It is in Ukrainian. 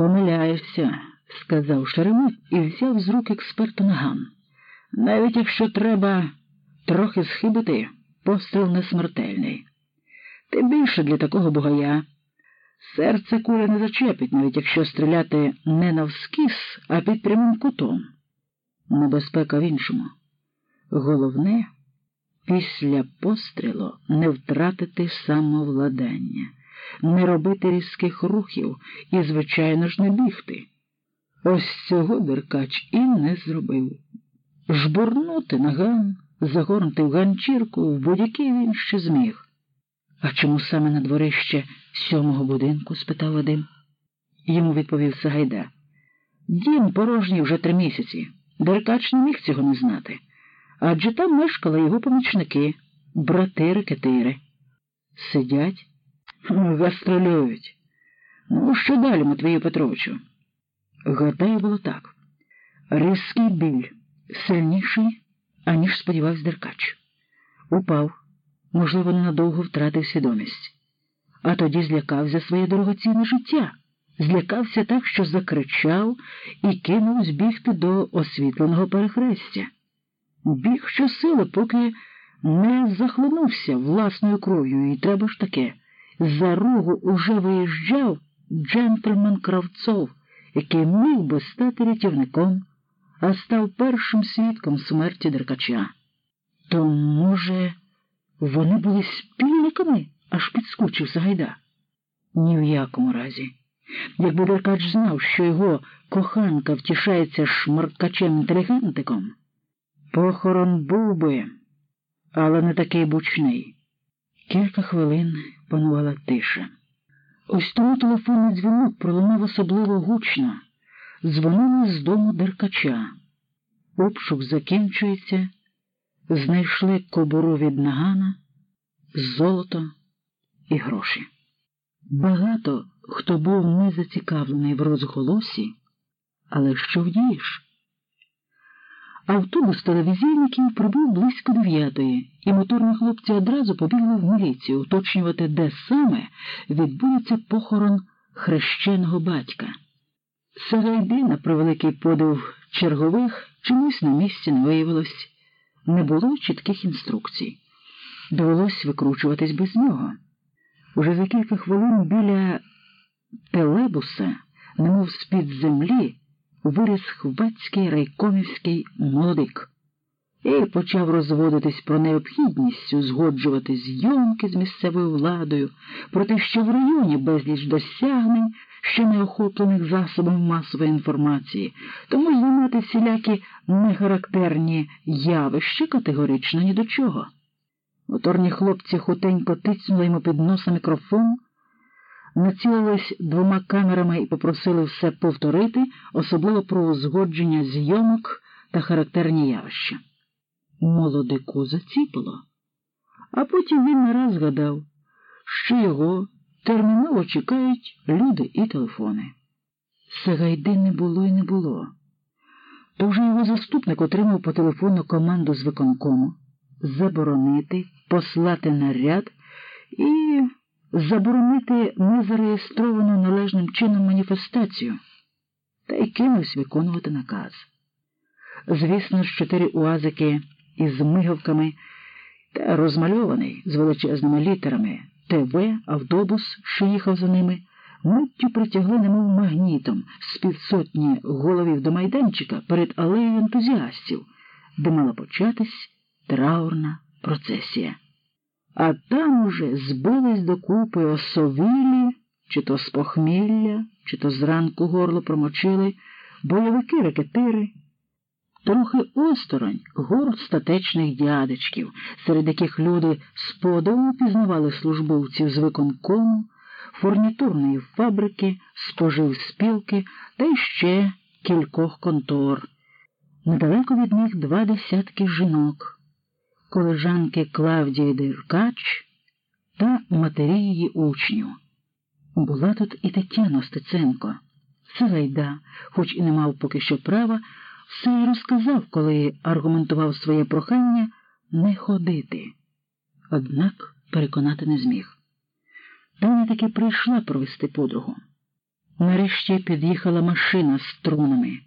Помиляєшся, сказав Шеремет і взяв з рук експерту наган. Навіть якщо треба трохи схибити, постріл не смертельний. Тим більше для такого бугая. Серце куля не зачепить, навіть якщо стріляти не навскіз, а під прямим кутом. Небезпека в іншому. Головне, після пострілу не втратити самовладання, не робити різких рухів і, звичайно ж, не бігти. Ось цього Деркач і не зробив. Жбурнути наган, загорнути в ганчірку, в будь-який він ще зміг. А чому саме на дворище сьомого будинку? спитав Вадим. Йому відповів Сагайда. Дім порожній вже три місяці. Деркач не міг цього не знати. Адже там мешкали його помічники, брати рекетири. Сидять, гастролюють. Ну, що далі, Матвію Петровичу? Гадаю, було так. Різкий біль сильніший, аніж сподівався Деркач. Упав, можливо, ненадовго втратив свідомість. А тоді злякався своє дорогоцінне життя, злякався так, що закричав і кинув збігти до освітленого перехрестя. Біг щосили, поки не захлинувся власною кров'ю, і треба ж таке. За рогу уже виїжджав джентльмен Кравцов, який міг би стати рятівником, а став першим свідком смерті Деркача. То, може, вони були спільниками, аж підскочив Сагайда? Ні в якому разі. Якби Деркач знав, що його коханка втішається шмаркачем інтелігентиком, похорон був би, але не такий бучний. Кілька хвилин панувала тиша. Ось тому телефонний дзвінок пролунав особливо гучно. Дзвонили з дому Деркача. Обшук закінчується, знайшли кобуру від нагана, золото і гроші. Багато хто був не зацікавлений в розголосі, але що вдієш? Автобус телевізійників прибув близько дев'ятої, і моторні хлопці одразу побігли в міліцію уточнювати, де саме відбудеться похорон хрещеного батька. Сарайди, на превеликий подив чергових, чомусь на місці не виявилось, не було чітких інструкцій. Довелось викручуватись без нього. Уже за кілька хвилин біля телебуса, немов з-під землі, виріс хвацький райкомівський молодик і почав розводитись про необхідність узгоджувати зйомки з місцевою владою, про те, що в районі безліч досягнень, ще не охоплених засобами масової інформації, тому знімати всілякі нехарактерні явища категорично ні до чого. Моторні хлопці хутенько тицнули йому під носа мікрофон націлились двома камерами і попросили все повторити, особливо про узгодження зйомок та характерні явища. Молодику заціпило, а потім він не раз згадав, що його терміново чекають люди і телефони. Сагайди не було і не було. То вже його заступник отримав по телефону команду з виконкому заборонити, послати наряд і заборонити незареєстровану належним чином маніфестацію та й кинувся виконувати наказ. Звісно ж, чотири уазики із мигавками та розмальований з величезними літерами ТВ, автобус, що їхав за ними, миттю притягли, немов магнітом з півсотні головів до майданчика перед алеєю ентузіастів, де мала початись траурна процесія. А там уже збились докупи осовілі, чи то з похмілля, чи то зранку горло промочили бойовики рекетири. Трохи осторонь горд статечних дядечків, серед яких люди з подиву пізнавали службовців з виконкому, фурнітурної фабрики, споживспілки та ще кількох контор. Недалеко від них два десятки жінок колежанки Клавдії Деркач та матері її учнів. Була тут і Тетяна Стеценко. Сагайда, хоч і не мав поки що права, все й розказав, коли аргументував своє прохання не ходити. Однак переконати не зміг. Таня таки прийшла провести подругу. Нарешті під'їхала машина з струнами.